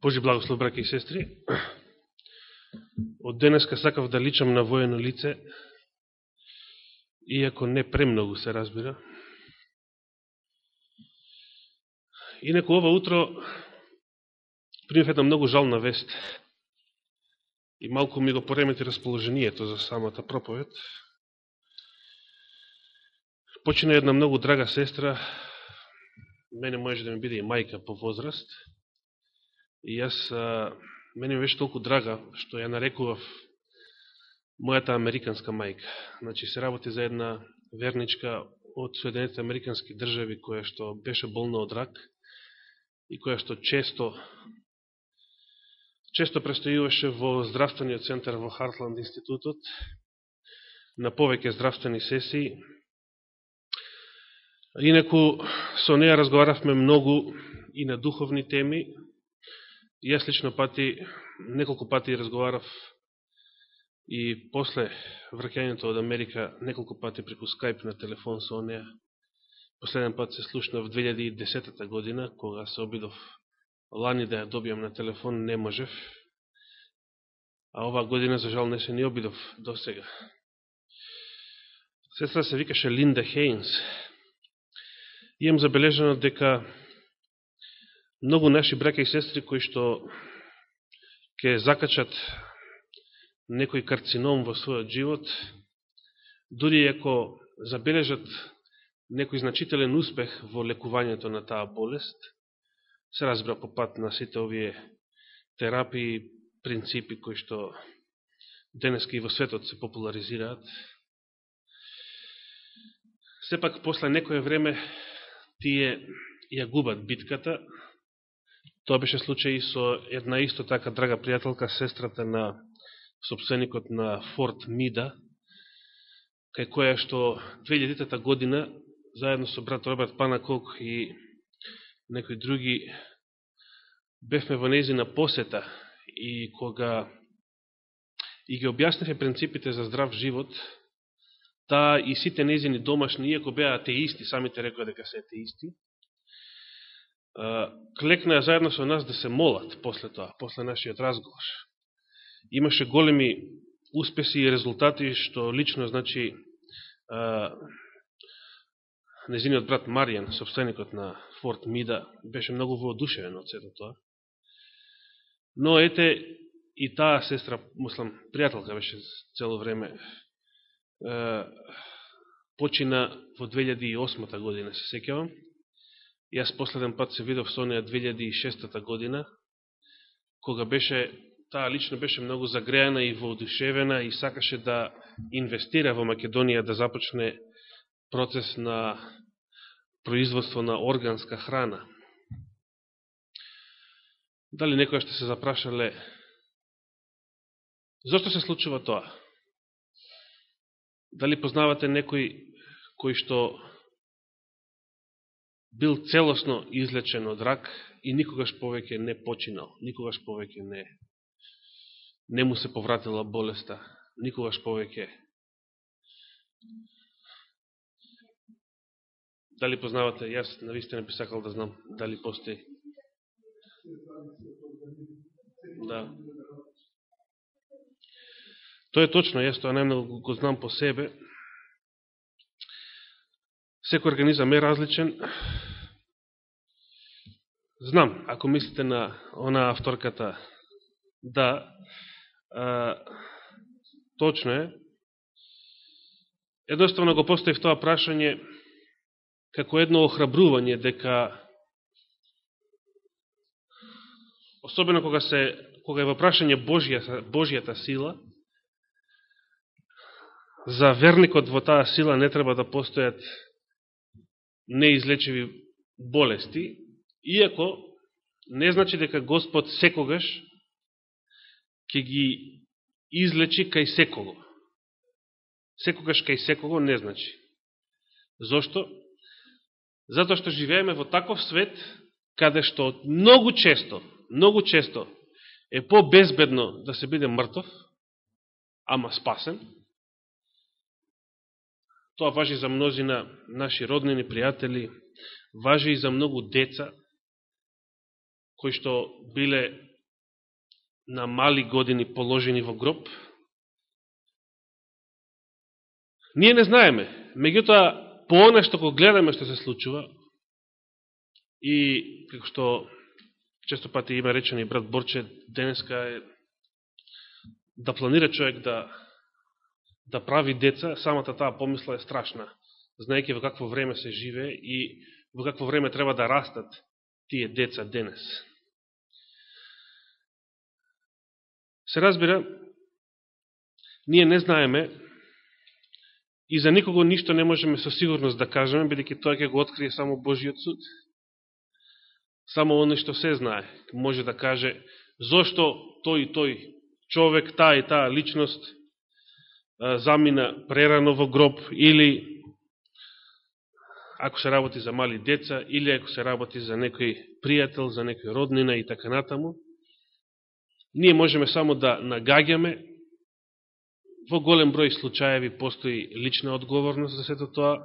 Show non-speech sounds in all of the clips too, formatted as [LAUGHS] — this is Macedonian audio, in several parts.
Божи благослов, браке и сестри. Од денеска сакав да личам на воено лице, иако не премногу се разбира. Инако ова утро примев една многу жална вест и малку ми го поремети расположението за самата проповед. Почина една многу драга сестра, мене може да ми биде и мајка по возраст, И јас, а, мене ми беше толку драга, што ја нарекував мојата американска мајка. Значи, се работи за една верничка од Соединените Американски држави, која што беше болна од рак и која што често често престојуваше во здравствениот центар во Хартланд институтот на повеќе здравствени сесии. Инаку, со неја разговаравме многу и на духовни теми, Јас лично пати, неколку пати разговарав и после вракјањето од Америка, неколку пати преку Skype на телефон со неја. Последен пат се слушна в 2010 година, кога се обидов лани да ја добијам на телефон, не можев. А оваа година, за жал, не се ни обидов до сега. Сестра се викаше Линда Хейнс. Имам забележено дека многу наши браке и сестри кои што ќе закачат некој карцином во својот живот, дури ако забележат некој значителен успех во лекувањето на таа болест, се разбира по пат на сите овие терапии, принципи кои што денеска и во светот се популаризираат. Сепак, после некоје време, тие ја губат битката, Тоа беше случај и со една исто така драга пријателка, сестрата на собственикот на Форт Мида, кај која што 2000 година, заедно со брат Роберт Панакок и некои други, бевме во незина посета и кога и ги објаснихе принципите за здрав живот, таа и сите незини домашни, иако беа атеисти, самите рекоа дека се атеисти, клекнаа заедно со нас да се молат после тоа, после нашиот разговор. Имаше големи успеси и резултати, што лично, значи, незиниот брат Маријан, собственикот на Форт Мида, беше многу воодушевен од сето тоа. Но ете, и таа сестра, муслам, пријателка беше цело време, почина во 2008 година, се секјавам, Јас последен пат се видов со неја 2006 година, кога беше, таа лично беше многу загрејана и воодушевена и сакаше да инвестира во Македонија да започне процес на производство на органска храна. Дали некоја што се запрашале зашто се случува тоа? Дали познавате некој кој што бил целосно излечен од рак и никогаш повеќе не починал, никогаш повеќе не не му се повратила болеста, никогаш повеќе Дали познавате, јас навистина би сакал да знам дали постои. Да. Тоа е точно, јас тоа најмногу го знам по себе. Секој организам е различен. Знам, ако мислите на она авторката, да, а, точно е. Едноставно го поставив тоа прашање како едно охрабрување дека особено кога се кога е во прашање Божија, Божјата сила, за верникот во таа сила не треба да постојат неизлечиви болести, иако не значи дека Господ секогаш ќе ги излечи кај секого. Секогаш кај секого не значи. Зошто? Затоа што живееме во таков свет, каде што многу често, многу често е по-безбедно да се биде мртов, ама спасен, Тоа важи за мнозина наши роднини, пријатели, важи и за многу деца, кои што биле на мали години положени во гроб. Ние не знаеме. Меѓутоа, по оне што го гледаме што се случува, и како што често пати има речено и брат Борче, денеска е да планира човек да, да прави деца, самата таа помисла е страшна, знаеки во какво време се живе и во какво време треба да растат тие деца денес. Се разбира, ние не знаеме и за никого ништо не можеме со сигурност да кажеме, бидеќи тоа ќе го открие само Божиот суд. Само оно што се знае, може да каже зошто тој и тој човек, таа и таа личност замина прерано во гроб или ако се работи за мали деца или ако се работи за некој пријател, за некој роднина и така натаму. Ние можеме само да нагагаме во голем број случаеви постои лична одговорност за сето тоа,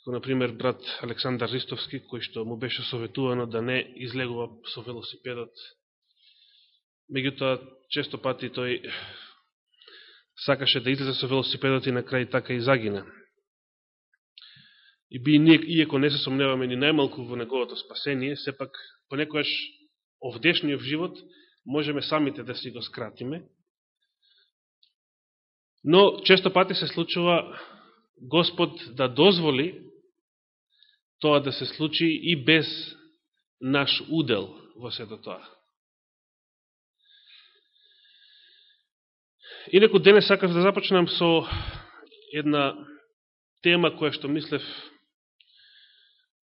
како например брат Александар Ристовски, кој што му беше советувано да не излегува со велосипедот. Меѓутоа, често пати тој сакаше да излезе со велосипедот и на крај така и загина. И би иеко не се сомневаме ни најмалку во неговото спасение, сепак понекојаш овдешниот живот можеме самите да си го скратиме. Но често пати се случува Господ да дозволи тоа да се случи и без наш удел во сето тоа. Инако денес сакав да започнам со една тема која што мислев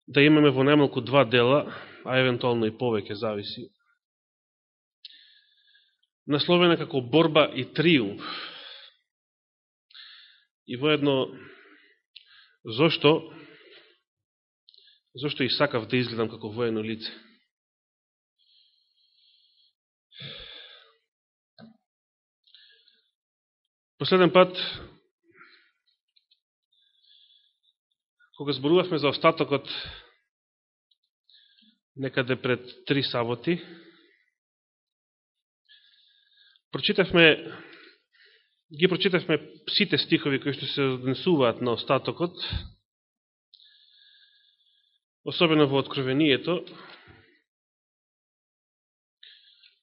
да имаме во најмалку два дела, а евентуално и повеќе зависи. Насловена како борба и триумф. И воедно, зошто Зошто и сакав да изгледам како воено лице? Последен пат, кога зборувавме за остатокот некаде пред три саботи, прочитавме ги прочитавме сите стихови кои што се однесуваат на остатокот, особено во Откровението.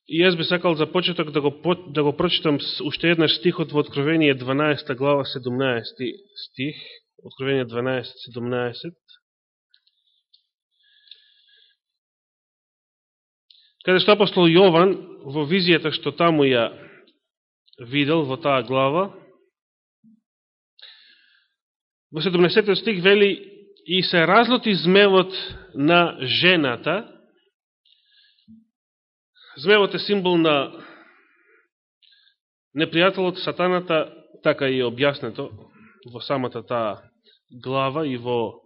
И јас би сакал за почеток да го, да го прочитам уште еднаш стихот во Откровение 12 глава 17 стих. Откровение 12, 17. Каде што апостол Јован во визијата што таму ја видел во таа глава, во 17 стих вели и се разлоти змевот на жената. Змевот е символ на непријателот, сатаната, така и објаснето во самата таа глава и во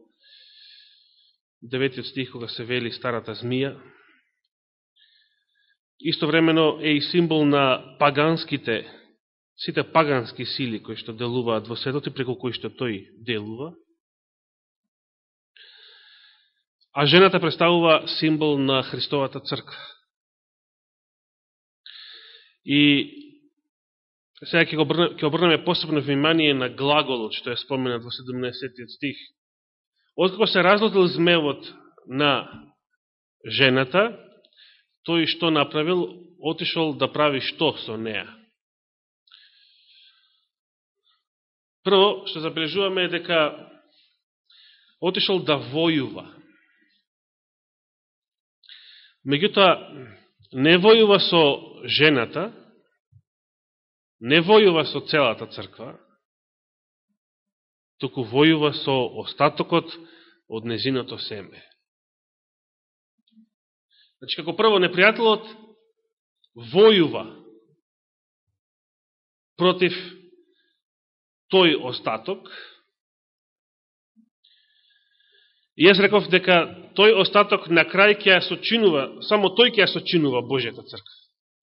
деветиот стих кога се вели старата змија. Исто времено е и символ на паганските, сите пагански сили кои што делуваат во светот и преку кои што тој делува. А жената представува символ на Христовата црква. И сега ќе, ќе обрнеме посебно внимание на глаголот, што е споменат во 17 стих. Откако се разлотил змевот на жената, тој што направил, отишол да прави што со неа. Прво, што забележуваме е дека отишол да војува. Меѓутоа, не војува со жената, не војува со целата црква, току војува со остатокот од незиното семе. Значи, како прво, непријателот војува против тој остаток, И јас реков дека тој остаток на крај ќе ја сочинува, само тој ќе ја сочинува Божјата црква.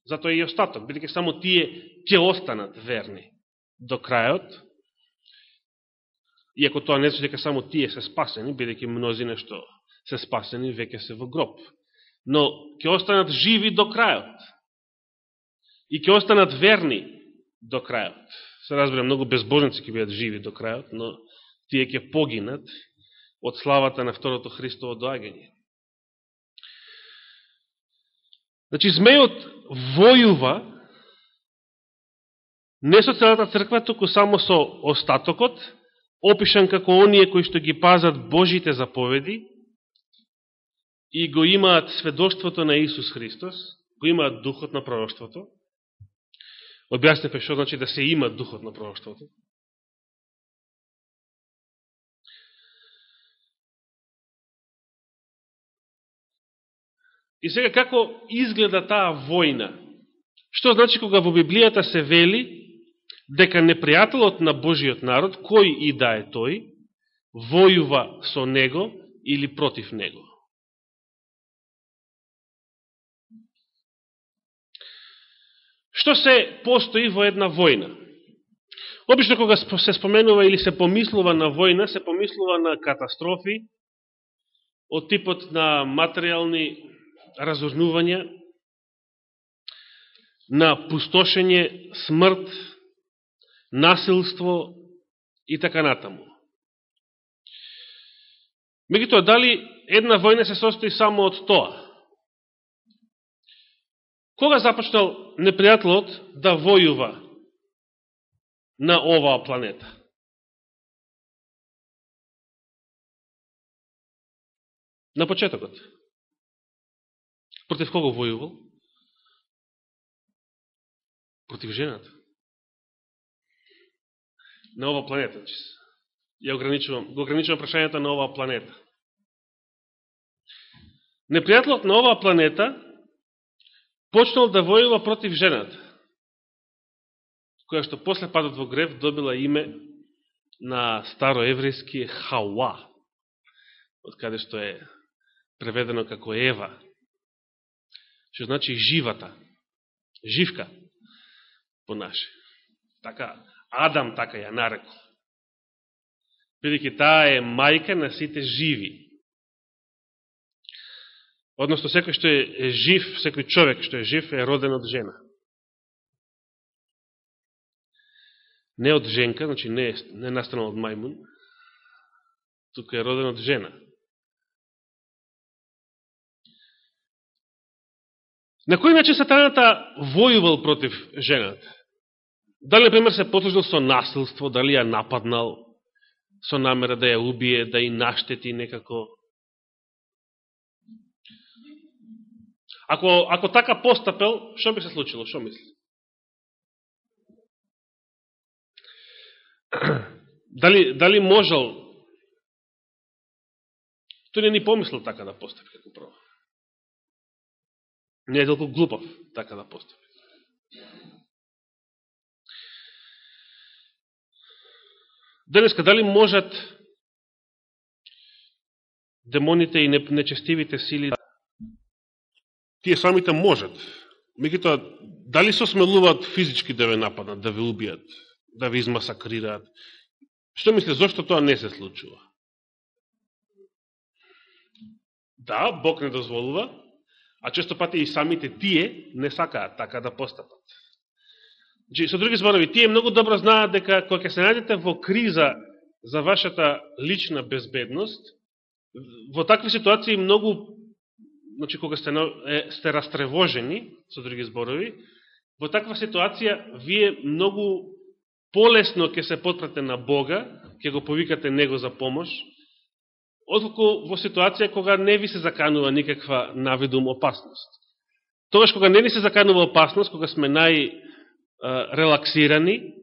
Затоа и остаток, бидеќи само тие ќе останат верни до крајот. Иако тоа не значи дека само тие се спасени, бидејќи мнозина што се спасени веќе се во гроб. Но ќе останат живи до крајот. и ќе останат верни до крајот. Се разбира, многу безбожници ќе бидат живи до крајот, но тие ќе погинат од славата на второто Христово доагање. Значи, змејот војува не со целата црква, туку само со остатокот, опишан како оние кои што ги пазат Божите заповеди и го имаат сведоштвото на Исус Христос, го имаат духот на пророштвото. Објаснете што значи да се има духот на пророштвото. И сега како изгледа таа војна? Што значи кога во Библијата се вели дека непријателот на Божиот народ, кој и да е тој, војува со него или против него? Што се постои во една војна? Обично кога се споменува или се помислува на војна, се помислува на катастрофи од типот на материјални разорнување, на пустошење, смрт, насилство и така натаму. Мегутоа, дали една војна се состои само од тоа? Кога започнал непријателот да војува на оваа планета? На почетокот. Против кого војувал? Против жената. На ова планета. Ја ограничувам, го ограничувам прашањата на оваа планета. Непријателот на оваа планета почнал да војува против жената, која што после падот во грев добила име на староеврејски Хауа, од каде што е преведено како Ева, што значи живата, живка, по наше. Така, Адам така ја нарекол. Бидеќи таа е мајка на сите живи. Односно, секој што е жив, секој човек што е жив, е роден од жена. Не од женка, значи не е, не е настанал од мајмун, тука е роден од жена. На кој начин сатаната војувал против жената? Дали, например, се послужил со насилство, дали ја нападнал со намера да ја убие, да ја наштети некако? Ако, ако така постапел, што би се случило? Што мисли? [CLEARS THROAT] Дали, дали можел тој не ни помислил така да постапи како прво. Не е толку глупав така да постапи. Денеска, дали можат демоните и нечестивите сили да- тие самите можат. Меѓутоа, дали се осмелуваат физички да ве нападнат, да ве убијат, да ве измасакрираат? Што мисле, зашто тоа не се случува? Да, Бог не дозволува, а често пати и самите тие не сакаат така да постапат. Значи, со други зборови, тие многу добро знаат дека кога ќе се најдете во криза за вашата лична безбедност, во такви ситуации многу, значи кога сте, е, сте растревожени, со други зборови, во таква ситуација вие многу полесно ќе се потпрате на Бога, ќе го повикате Него за помош, отколку во ситуација кога не ви се заканува никаква навидум опасност. Тогаш кога не ни се заканува опасност, кога сме најрелаксирани,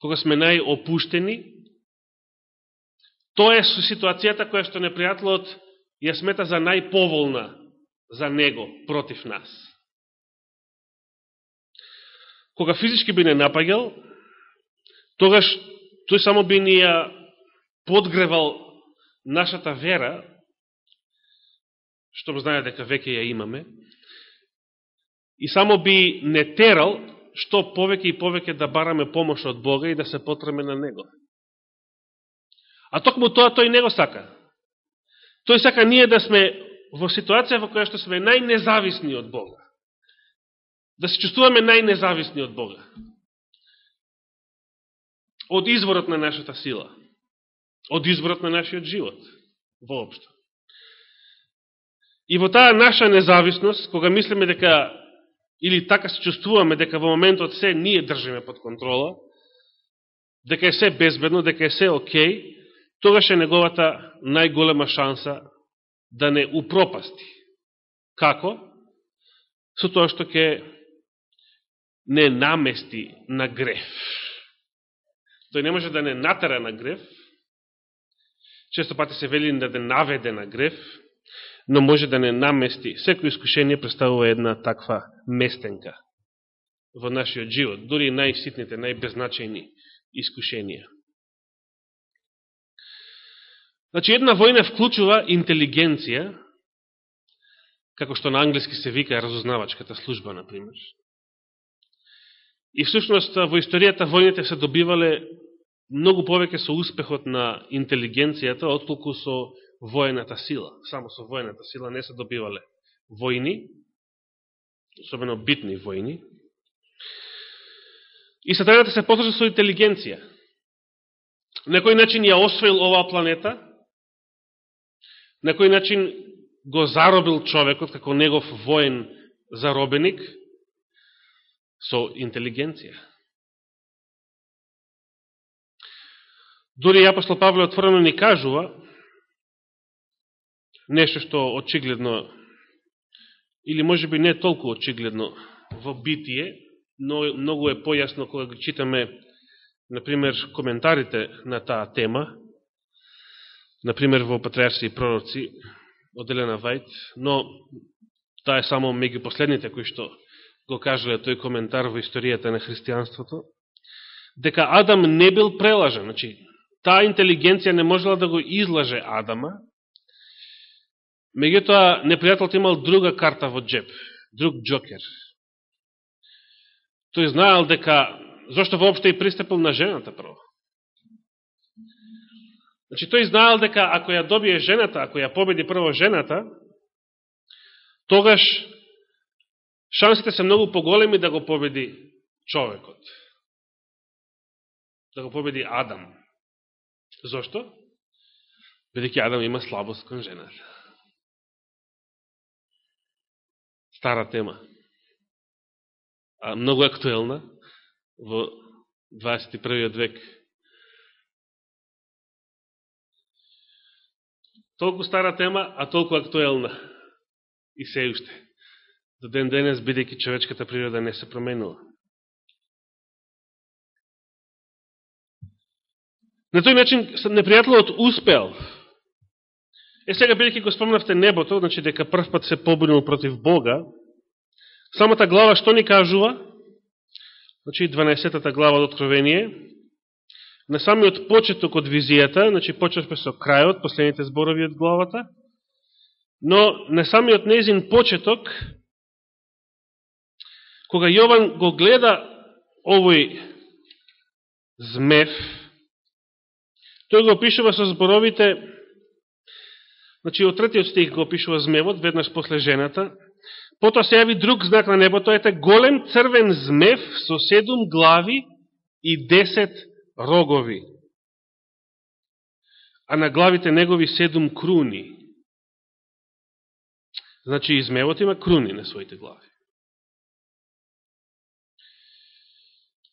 кога сме најопуштени, тоа е ситуацијата која што непријателот ја смета за најповолна за него против нас. Кога физички би не напагал, тогаш тој само би ни ја подгревал нашата вера, што знае дека веќе ја имаме, и само би не терал што повеќе и повеќе да бараме помош од Бога и да се потреме на Него. А токму тоа тој не го сака. Тој сака ние да сме во ситуација во која што сме најнезависни од Бога. да се чувствуваме најнезависни од Бога. Од изворот на нашата сила. Од изборот на нашиот живот. Воопшто. И во таа наша независност, кога мислиме дека, или така се чувствуваме дека во моментот се ние држиме под контрола, дека е се безбедно, дека е се окей, тогаш е неговата најголема шанса да не упропасти. Како? Со тоа што ќе не намести на греф. Тој не може да не натера на греф, често пати се вели да не наведе на греф, но може да не намести. Секој искушение представува една таква местенка во нашиот живот, дури најситните, најбезначајни искушенија. Значи, една војна вклучува интелигенција, како што на англиски се вика разузнавачката служба, например. И всушност во историјата војните се добивале многу повеќе со успехот на интелигенцијата, отколку со воената сила. Само со воената сила не се добивале војни, особено битни војни. И сатаната се посрежа со интелигенција. На кој начин ја освоил оваа планета, на кој начин го заробил човекот како негов воен заробеник со интелигенција. Дори апостол Павле отворено ни кажува нешто што очигледно, или може би не толку очигледно во битие, но многу е појасно кога ги читаме, например, коментарите на таа тема, например, во Патриарси и пророци, од Елена Вајт, но таа е само меѓу последните кои што го кажале тој коментар во историјата на христијанството, дека Адам не бил прелажен, значи, таа интелигенција не можела да го излаже Адама, Меѓутоа, непријателот имал друга карта во джеб, друг джокер. Тој знаел дека, зашто воопште и пристапил на жената прво. Значи, тој знаел дека ако ја добие жената, ако ја победи прво жената, тогаш шансите се многу поголеми да го победи човекот. Да го победи Адам. Зошто? Бидеќи Адам има слабост кон жената. стара тема, а многу актуелна во 21. век. Толку стара тема, а толку актуелна. И се уште. До ден денес, бидејќи човечката природа не се променила. На тој начин непријателот успел Е сега, бидеќи го спомнавте небото, значи дека прв пат се побунил против Бога, самата глава што ни кажува? Значи 12-та глава од Откровение, на самиот почеток од визијата, значи почевме со крајот, последните зборови од главата, но на самиот незин почеток, кога Јован го гледа овој змев, тој го пишува со зборовите Значи, од третиот стих го опишува змевот, веднаш после жената. Потоа се јави друг знак на небото, ете голем црвен змев со седум глави и десет рогови. А на главите негови седум круни. Значи, и змевот има круни на своите глави.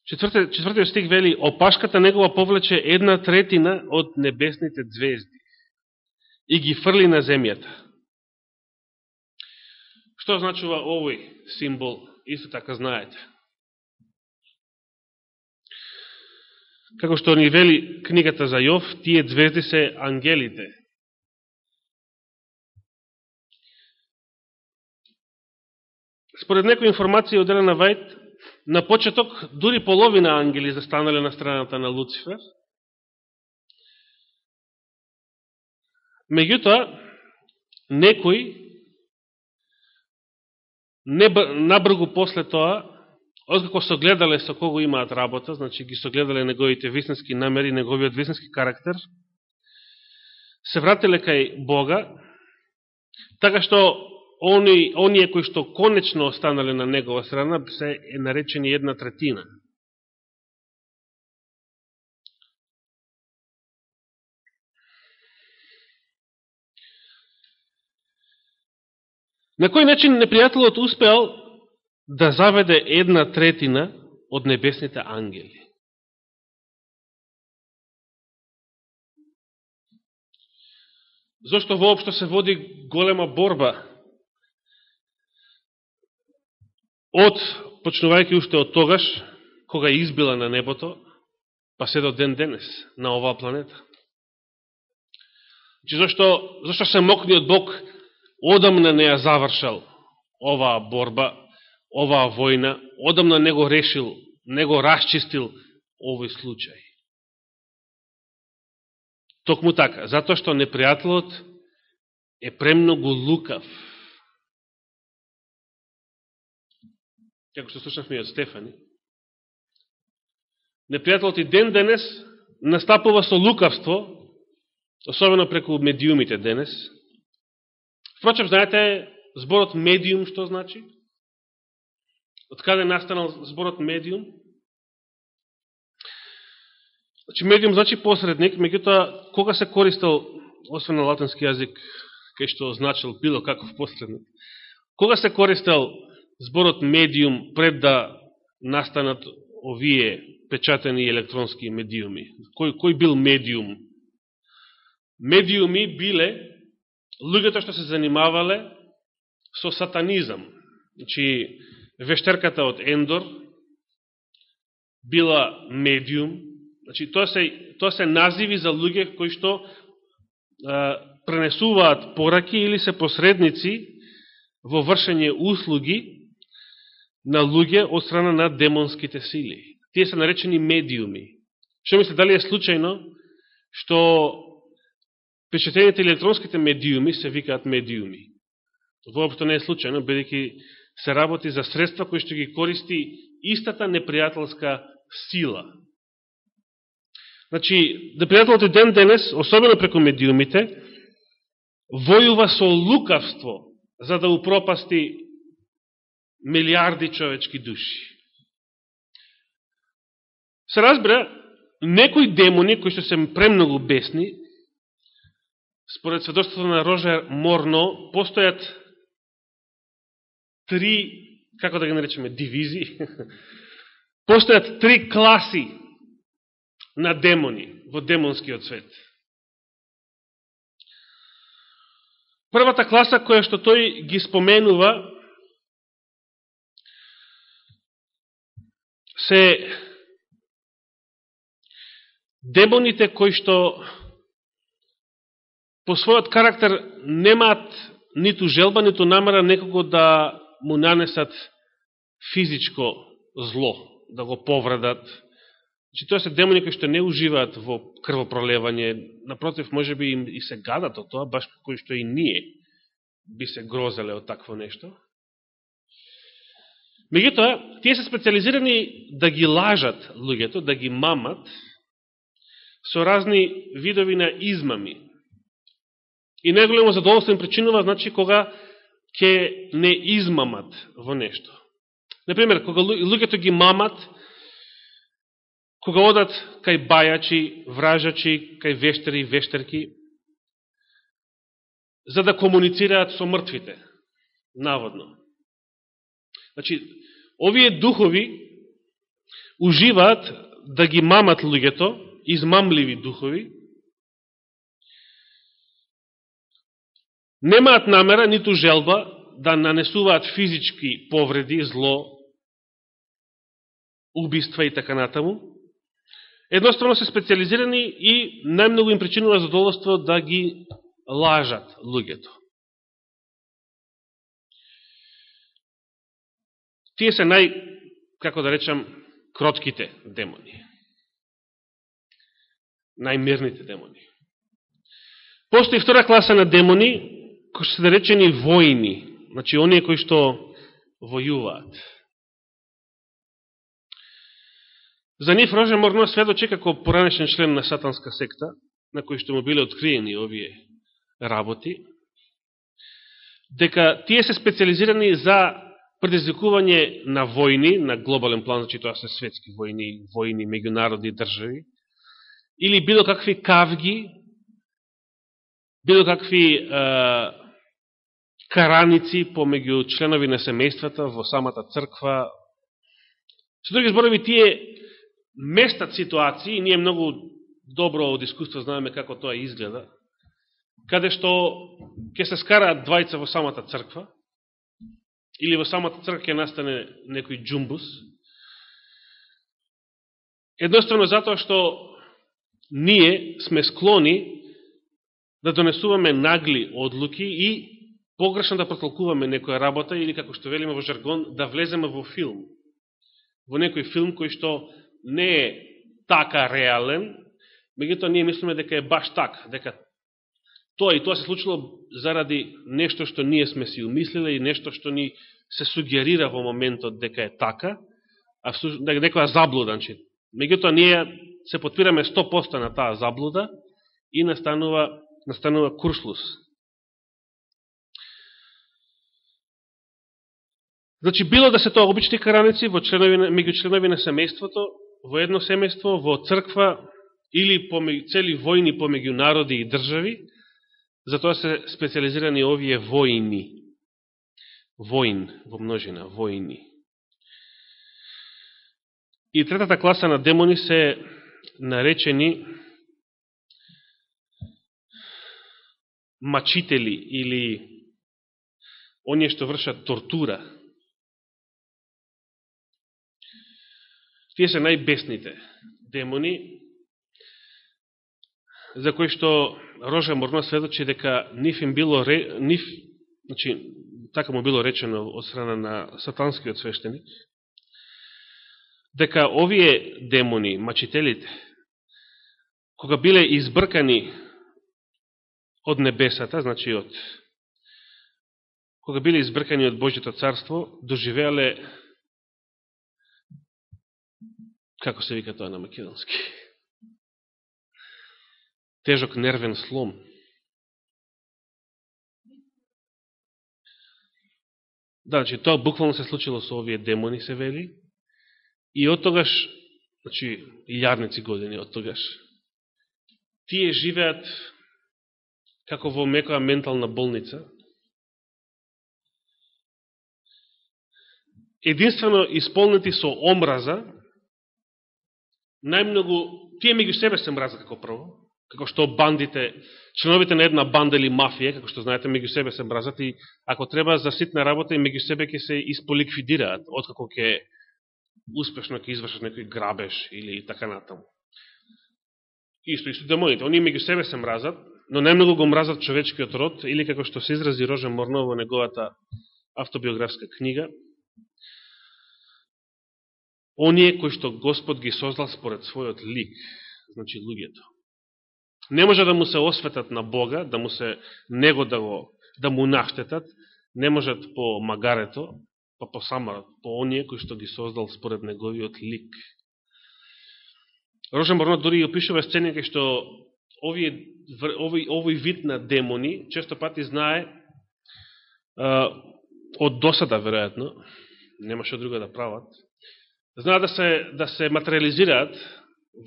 Четвртиот стих вели, опашката негова повлече една третина од небесните звезди и ги фрли на земјата. Што значува овој символ? Исто така знаете. Како што ни вели книгата за Јов, тие звезди се ангелите. Според некои информации од Елена Вајт, на почеток дури половина ангели застанале на страната на Луцифер, Меѓутоа, некои не, набргу после тоа, откако согледале со кого имаат работа, значи ги согледале неговите висненски намери, неговиот висненски карактер, се вратиле кај Бога, така што они, оние кои што конечно останале на негова страна се е наречени една третина. На кој начин непријателот успеал да заведе една третина од небесните ангели? Зошто воопшто се води голема борба од, почнувајќи уште од тогаш, кога е избила на небото, па се до ден денес на оваа планета. Че зашто, зашто се мокниот Бог одамна не ја завршал оваа борба, оваа војна, одамна не го решил, не го расчистил овој случај. Токму така, затоа што непријателот е премногу лукав. Како што слушнахме од Стефани. Непријателот и ден денес настапува со лукавство, особено преку медиумите денес. Впрочем, знаете зборот медиум што значи? Од каде настанал зборот медиум? Значи, медиум значи посредник, меѓутоа, кога се користел освен на латински јазик, кај што значил било каков посредник, кога се користел зборот медиум пред да настанат овие печатени електронски медиуми? Кој, кој бил медиум? Медиуми биле луѓето што се занимавале со сатанизам. Значи, вештерката од Ендор била медиум, Значи, тоа се, тоа се називи за луѓе кои што а, пренесуваат пораки или се посредници во вршење услуги на луѓе од страна на демонските сили. Тие се наречени медиуми. Што мисле, дали е случајно што печатените електронските медиуми се викаат медиуми? Воопшто не е случајно, бидејќи се работи за средства кои што ги користи истата непријателска сила, Значи, непријателот и ден денес, особено преку медиумите, војува со лукавство за да упропасти милиарди човечки души. Се разбира, некои демони, кои што се премногу бесни, според сведоштвото на Рожер Морно, постојат три, како да ги наречеме, дивизии, [LAUGHS] постојат три класи на демони во демонскиот свет. Првата класа која што тој ги споменува се демоните кои што по својот карактер немаат ниту желба, ниту намера некого да му нанесат физичко зло, да го повредат, Значи, тоа се демони кои што не уживаат во крвопролевање, напротив, може би им и се гадат од тоа, баш кои што и ние би се грозеле од такво нешто. Меѓутоа, тие се специализирани да ги лажат луѓето, да ги мамат со разни видови на измами. И најголемо задоволство им причинува, значи, кога ќе не измамат во нешто. Например, кога луѓето ги мамат, кога одат кај бајачи, вражачи, кај вештери и вештерки, за да комуницираат со мртвите, наводно. Значи, овие духови уживаат да ги мамат луѓето, измамливи духови, немаат намера, ниту желба, да нанесуваат физички повреди, зло, убиства и така натаму, едноставно се специализирани и најмногу им причинува задоволство да ги лажат луѓето. Тие се нај, како да речам, кротките демони. Најмирните демони. Постои втора класа на демони, кои се наречени војни, значи оние кои што војуваат. За нив Роже Морно сведочи како поранешен член на сатанска секта, на кој што му биле откриени овие работи, дека тие се специализирани за предизвикување на војни, на глобален план, значи тоа се светски војни, војни, меѓународни држави, или било какви кавги, било какви е, караници помеѓу членови на семејствата во самата црква. Со други зборови, тие местат ситуации, ние многу добро од искуство знаеме како тоа изгледа, каде што ќе се скараат двајца во самата црква, или во самата црква ќе настане некој джумбус, едноставно затоа што ние сме склони да донесуваме нагли одлуки и погрешно да протолкуваме некоја работа или, како што велиме во жаргон, да влеземе во филм. Во некој филм кој што не е така реален, меѓутоа ние мислиме дека е баш така, дека Тоа и тоа се случило заради нешто што ние сме си умислиле и нешто што ни се сугерира во моментот дека е така, а дека некоја заблуда. Значи. Меѓутоа ние се потпираме 100% на таа заблуда и настанува, настанува куршлус. Значи, било да се тоа обични караници во членови, меѓу членови на семејството, во едно семејство, во црква или цели војни помеѓу народи и држави, Затоа се специализирани овие војни. Воин, во множина, војни. И третата класа на демони се наречени мачители или оние што вршат тортура. Тие се најбесните демони, за кои што Рожа Морно сведочи дека ниф им било, ниф, значи, така му било речено од страна на сатанскиот свештеник, дека овие демони, мачителите, кога биле избркани од небесата, значи од кога биле избркани од Божјето царство, доживеале како се вика тоа на македонски? Тежок нервен слом. Да, значи, тоа буквално се случило со овие демони, се вели, и од тогаш, значи, илјарници години од тогаш, тие живеат како во мекоја ментална болница, единствено исполнети со омраза, најмногу, тие меѓу себе се мразат како прво, како што бандите, членовите на една банда или мафија, како што знаете, меѓу себе се мразат и ако треба за ситна работа и меѓу себе ќе се исполиквидираат, откако ќе успешно ќе извршат некој грабеж или така натаму. Исто, исто демоните. Они меѓу себе се мразат, но најмногу го мразат човечкиот род, или како што се изрази Роже Морново во неговата автобиографска книга, оние кои што Господ ги создал според својот лик, значи луѓето не може да му се осветат на Бога, да му се него да го да му наштетат, не можат по магарето, па по самарот, по оние кои што ги создал според неговиот лик. Рожен Борнот дори и опишува сцени кај што овие, овој, овој вид на демони често пати знае а, од досада, веројатно, немаше друго да прават, знаат да се, да се материализираат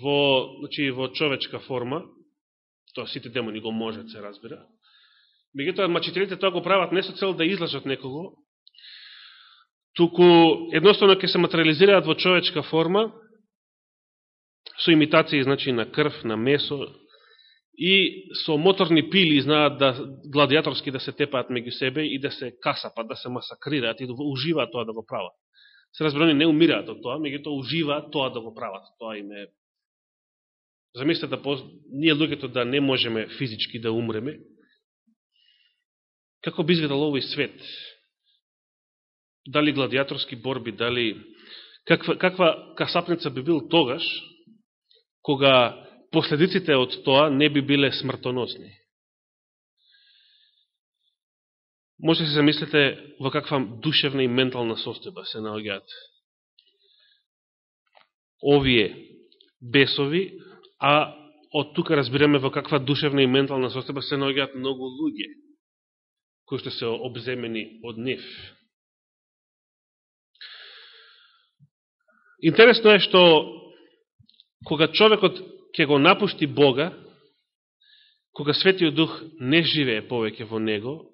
во, значи, во човечка форма, тоа сите демони го можат, се разбира. Меѓутоа, мачителите тоа го прават не со цел да излажат некого, туку едноставно ќе се материализираат во човечка форма, со имитации, значи, на крв, на месо, и со моторни пили знаат да гладиаторски да се тепаат меѓу себе и да се касапат, да се масакрираат и да уживаат тоа да го прават. Се разбира, не умираат од тоа, меѓутоа уживаат тоа да го прават. Тоа им е Замислете да поз... ние луѓето да не можеме физички да умреме. Како би изгледал овој свет? Дали гладиаторски борби, дали... Каква, каква касапница би бил тогаш, кога последиците од тоа не би биле смртоносни? Може да се замислите во каква душевна и ментална состојба се наоѓаат овие бесови, а од тука разбираме во каква душевна и ментална состојба се наоѓаат многу луѓе. кои што се обземени од нив. Интересно е што кога човекот ќе го напушти Бога, кога Светиот Дух не живее повеќе во него,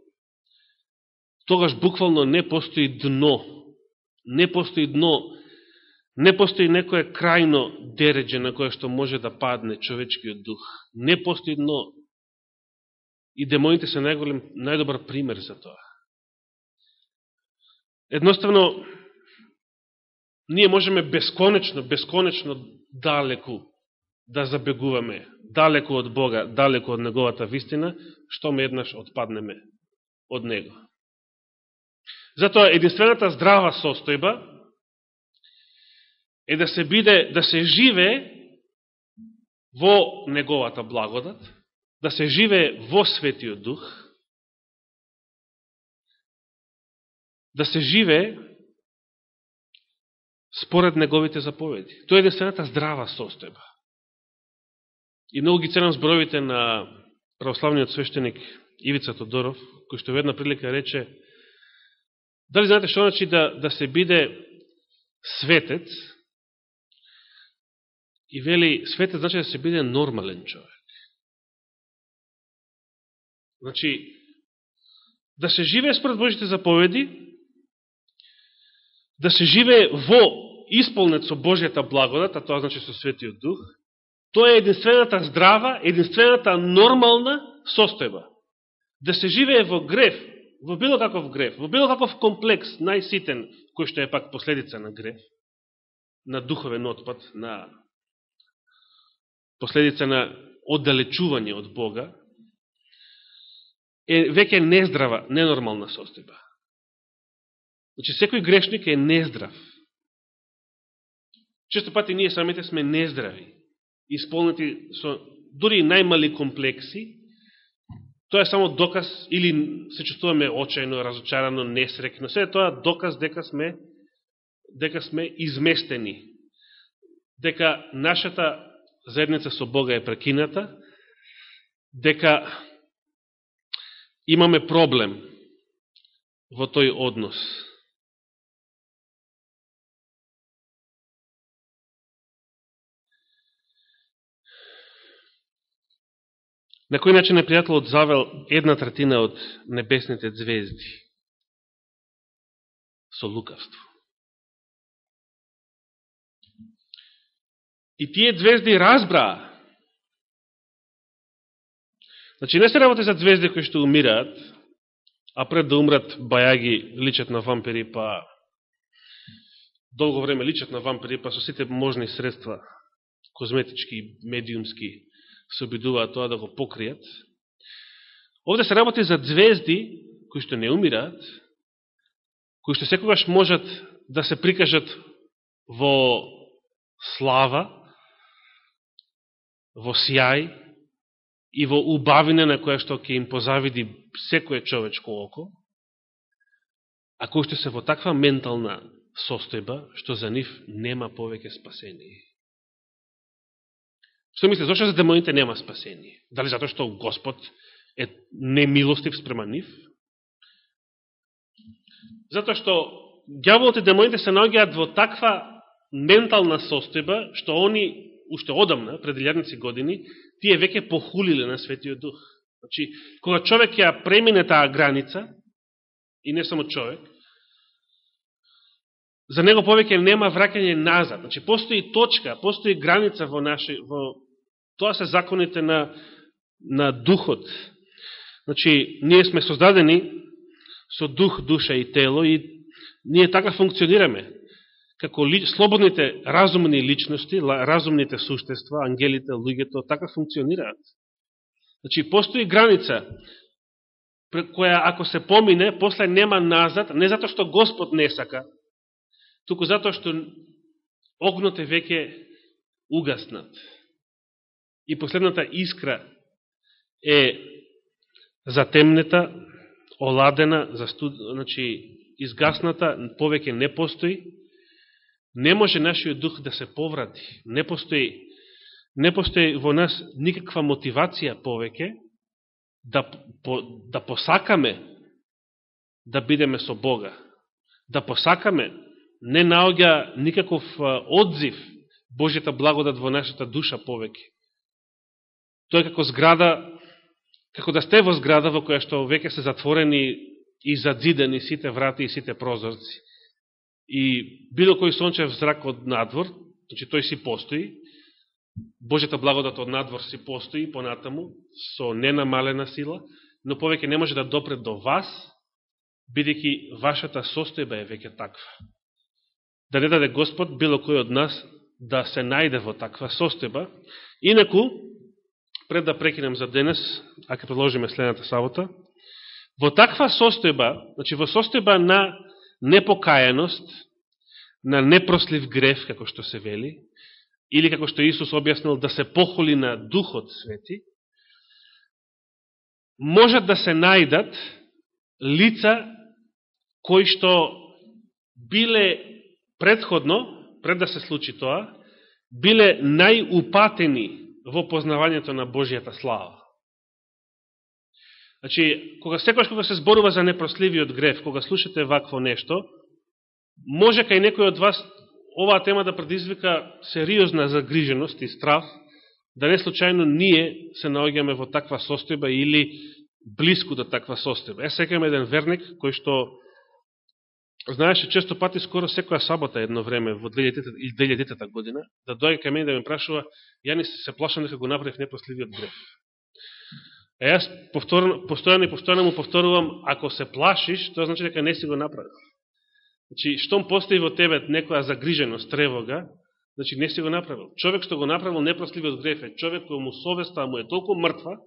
тогаш буквално не постои дно. Не постои дно. Не постои некое крајно дереđе на кое што може да падне човечкиот дух. Не постои дно. И демоните се најголем, најдобар пример за тоа. Едноставно, ние можеме бесконечно, бесконечно далеку да забегуваме, далеку од Бога, далеку од Неговата вистина, што ме еднаш отпаднеме од Него. Затоа единствената здрава состојба е да се биде, да се живе во неговата благодат, да се живе во Светиот Дух, да се живе според неговите заповеди. Тоа е единствената здрава состојба. И многу ги ценам зборовите на православниот свештеник Ивица Тодоров, кој што ведна прилика рече Дали знаете што значи да, да се биде светец? И вели, светец значи да се биде нормален човек. Значи, да се живее според Божите заповеди, да се живее во исполнет со Божијата благодат, а тоа значи со Светиот Дух, тоа е единствената здрава, единствената нормална состојба. Да се живее во греф, во било каков греф, во било каков комплекс, најситен, кој што е пак последица на греф, на духовен отпад, на последица на оддалечување од Бога, е веќе нездрава, ненормална состојба. Значи, секој грешник е нездрав. Често пати ние самите сме нездрави, исполнети со дури најмали комплекси, Тоа е само доказ, или се чувствуваме очајно, разочарано, несрекно. Се тоа е доказ дека сме, дека сме изместени. Дека нашата заедница со Бога е прекината, дека имаме проблем во тој однос. На кој начин непријателот завел една третина од небесните звезди со лукавство. И тие звезди разбраа. Значи не се работи за звезди кои што умираат, а пред да умрат бајаги личат на вампири, па долго време личат на вампири, па со сите можни средства, козметички, медиумски, се обидуваат тоа да го покријат. Овде се работи за звезди кои што не умираат, кои што секогаш можат да се прикажат во слава, во сјај и во убавина на која што ќе им позавиди секоје човечко око, а кои што се во таква ментална состојба, што за нив нема повеќе спасение. Што мисле, зашто за демоните нема спасение? Дали затоа што Господ е немилостив спрема нив? Затоа што гјаволот и демоните се наоѓаат во таква ментална состојба, што они, уште одамна, пред илјадници години, тие веќе похулиле на Светиот Дух. Значи, кога човек ја премине таа граница, и не само човек, за него повеќе нема враќање назад. Значи, постои точка, постои граница во, наши, во тоа се законите на, на духот. Значи, ние сме создадени со дух, душа и тело и ние така функционираме. Како ли, слободните разумни личности, разумните суштества, ангелите, луѓето, така функционираат. Значи, постои граница, која ако се помине, после нема назад, не затоа што Господ не сака, туку затоа што огнот е веќе угаснат. И последната искра е затемнета, оладена, застуд... значи, изгасната, повеќе не постои, не може нашиот дух да се поврати. Не постои, не постои во нас никаква мотивација повеќе да, по, да посакаме да бидеме со Бога, да посакаме, не наоѓа никаков одзив Божјата благодат во нашата душа повеќе. Тој како зграда, како да сте во зграда во која што веќе се затворени и задзидени сите врати и сите прозорци. И било кој сончев зрак од надвор, значи тој си постои, Божјата благодат од надвор си постои понатаму, со ненамалена сила, но повеќе не може да допре до вас, бидејќи вашата состојба е веќе таква. Да не даде Господ било кој од нас да се најде во таква состојба. Инаку, пред да прекинем за денес, ако продолжиме следната сабота, во таква состојба, значи во состојба на непокајаност, на непрослив греф, како што се вели, или како што Исус објаснил, да се похоли на Духот Свети, можат да се најдат лица кои што биле предходно пред да се случи тоа, биле најупатени во познавањето на Божијата слава. Значи, кога секојаш кога се зборува за непросливиот греф, кога слушате вакво нешто, може кај некој од вас оваа тема да предизвика сериозна загриженост и страв, да не случајно ние се наоѓаме во таква состојба или близко до таква состојба. Е, секајаме еден верник кој што знаеше често пати скоро секоја сабота едно време во 2000 2000 година да дојде кај мене да ме прашува ја не се плашам дека го направив непросливиот греф. А јас повторно, постојано и постојано му повторувам ако се плашиш, тоа значи дека не си го направил. Значи, штом постои во тебе некоја загриженост, тревога, значи не си го направил. Човек што го направил непросливиот греф е човек кој му совеста му е толку мртва,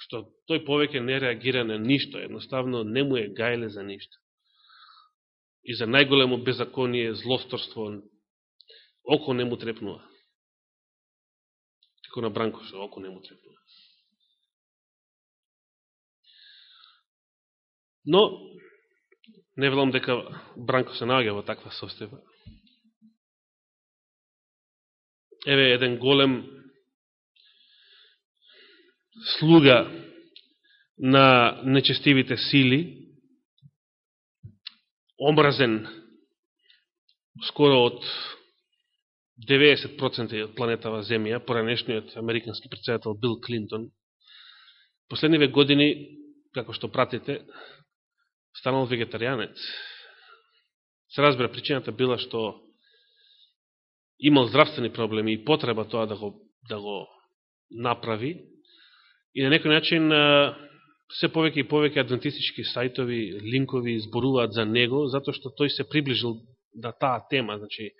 што тој повеќе не реагира на ништо, едноставно не му е гајле за ништо и за најголемо беззаконие, злосторство, око не му трепнува. Како на Бранко, што око не му трепнува. Но, не велам дека Бранко се наоѓа во таква состојба. Еве еден голем слуга на нечестивите сили, омразен скоро од 90% од планетава Земја, поранешниот американски председател Бил Клинтон, последниве години, како што пратите, станал вегетаријанец. Се разбира, причината била што имал здравствени проблеми и потреба тоа да го, да го направи и на некој начин се повеќе и повеќе адвентистички сајтови, линкови зборуваат за него, затоа што тој се приближил да таа тема, значи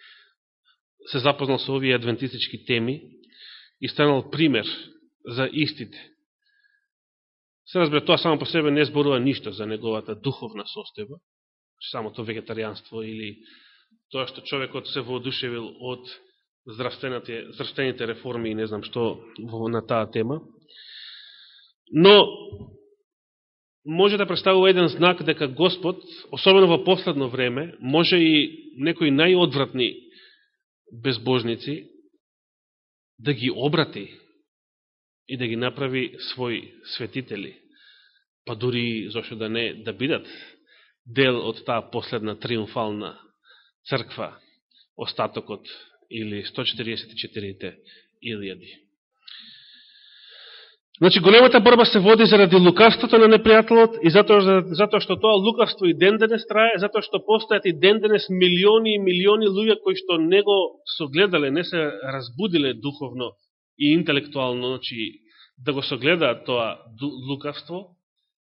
се запознал со овие адвентистички теми и станал пример за истите. Се разбира, тоа само по себе не зборува ништо за неговата духовна состојба, самото вегетаријанство или тоа што човекот се воодушевил од здравствените, здравствените реформи и не знам што на таа тема. Но може да представува еден знак дека Господ, особено во последно време, може и некои најодвратни безбожници да ги обрати и да ги направи своји светители, па дури, зашто да не, да бидат дел од таа последна триумфална црква, остатокот или 144-те илјади. Значи, големата борба се води заради лукавството на непријателот и затоа, затоа што тоа лукавство и ден денес трае, затоа што постојат и ден денес милиони и милиони луѓе кои што него согледале, не се разбудиле духовно и интелектуално, значи, да го согледаат тоа лукавство,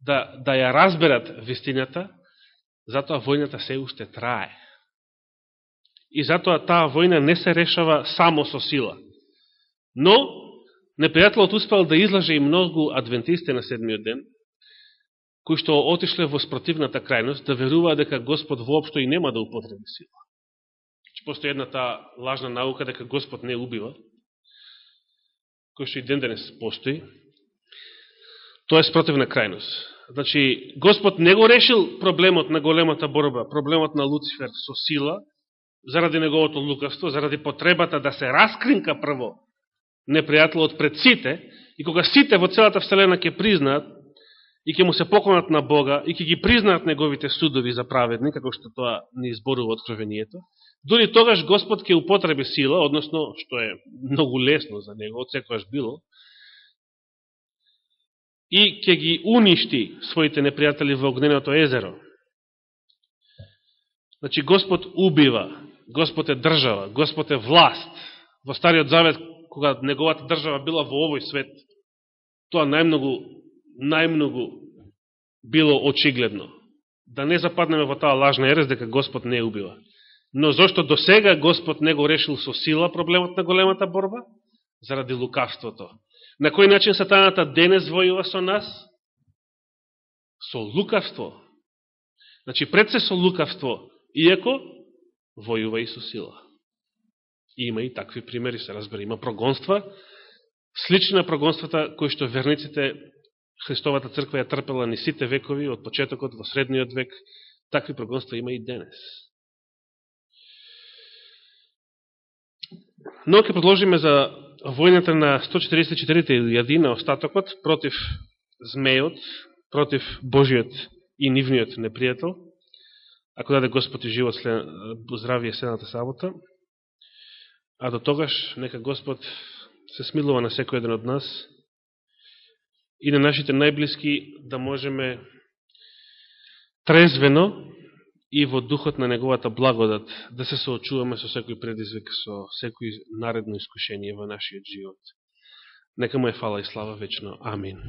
да, да ја разберат вистината, затоа војната се уште трае. И затоа таа војна не се решава само со сила. Но, Непријателот успел да излаже и многу адвентисти на седмиот ден, кои што отишле во спротивната крајност, да веруваат дека Господ воопшто и нема да употреби сила. Че постои една таа лажна наука дека Господ не убива, кој што и ден денес постои. Тоа е спротивна крајност. Значи, Господ не го решил проблемот на големата борба, проблемот на Луцифер со сила, заради неговото лукавство, заради потребата да се раскринка прво непријателот пред сите, и кога сите во целата Вселена ќе признаат, и ќе му се поклонат на Бога и ќе ги признаат неговите судови за праведни, како што тоа ни изборува откровението, дори тогаш Господ ќе употреби сила, односно, што е многу лесно за него, од секојаш било, и ќе ги уништи своите непријатели во огненото езеро. Значи, Господ убива, Господ е држава, Господ е власт. Во Стариот Завет, кога неговата држава била во овој свет, тоа најмногу, најмногу било очигледно. Да не западнеме во таа лажна ерез дека Господ не убива. Но зашто до сега Господ не го решил со сила проблемот на големата борба? Заради лукавството. На кој начин сатаната денес војува со нас? Со лукавство. Значи, пред се со лукавство, иако војува и со сила. И има и такви примери, се разбери. Има прогонства, слични на прогонствата кои што верниците Христовата црква ја трпела ни сите векови, од почетокот во средниот век, такви прогонства има и денес. Но ќе продолжиме за војната на 144 јади на остатокот против змејот, против Божиот и нивниот непријател, ако даде Господ и живот след, здравие следната сабота. А до тогаш, нека Господ се смилува на секој еден од нас и на нашите најблиски да можеме трезвено и во духот на Неговата благодат да се соочуваме со секој предизвик, со секој наредно искушение во нашиот живот. Нека му е фала и слава вечно. Амин.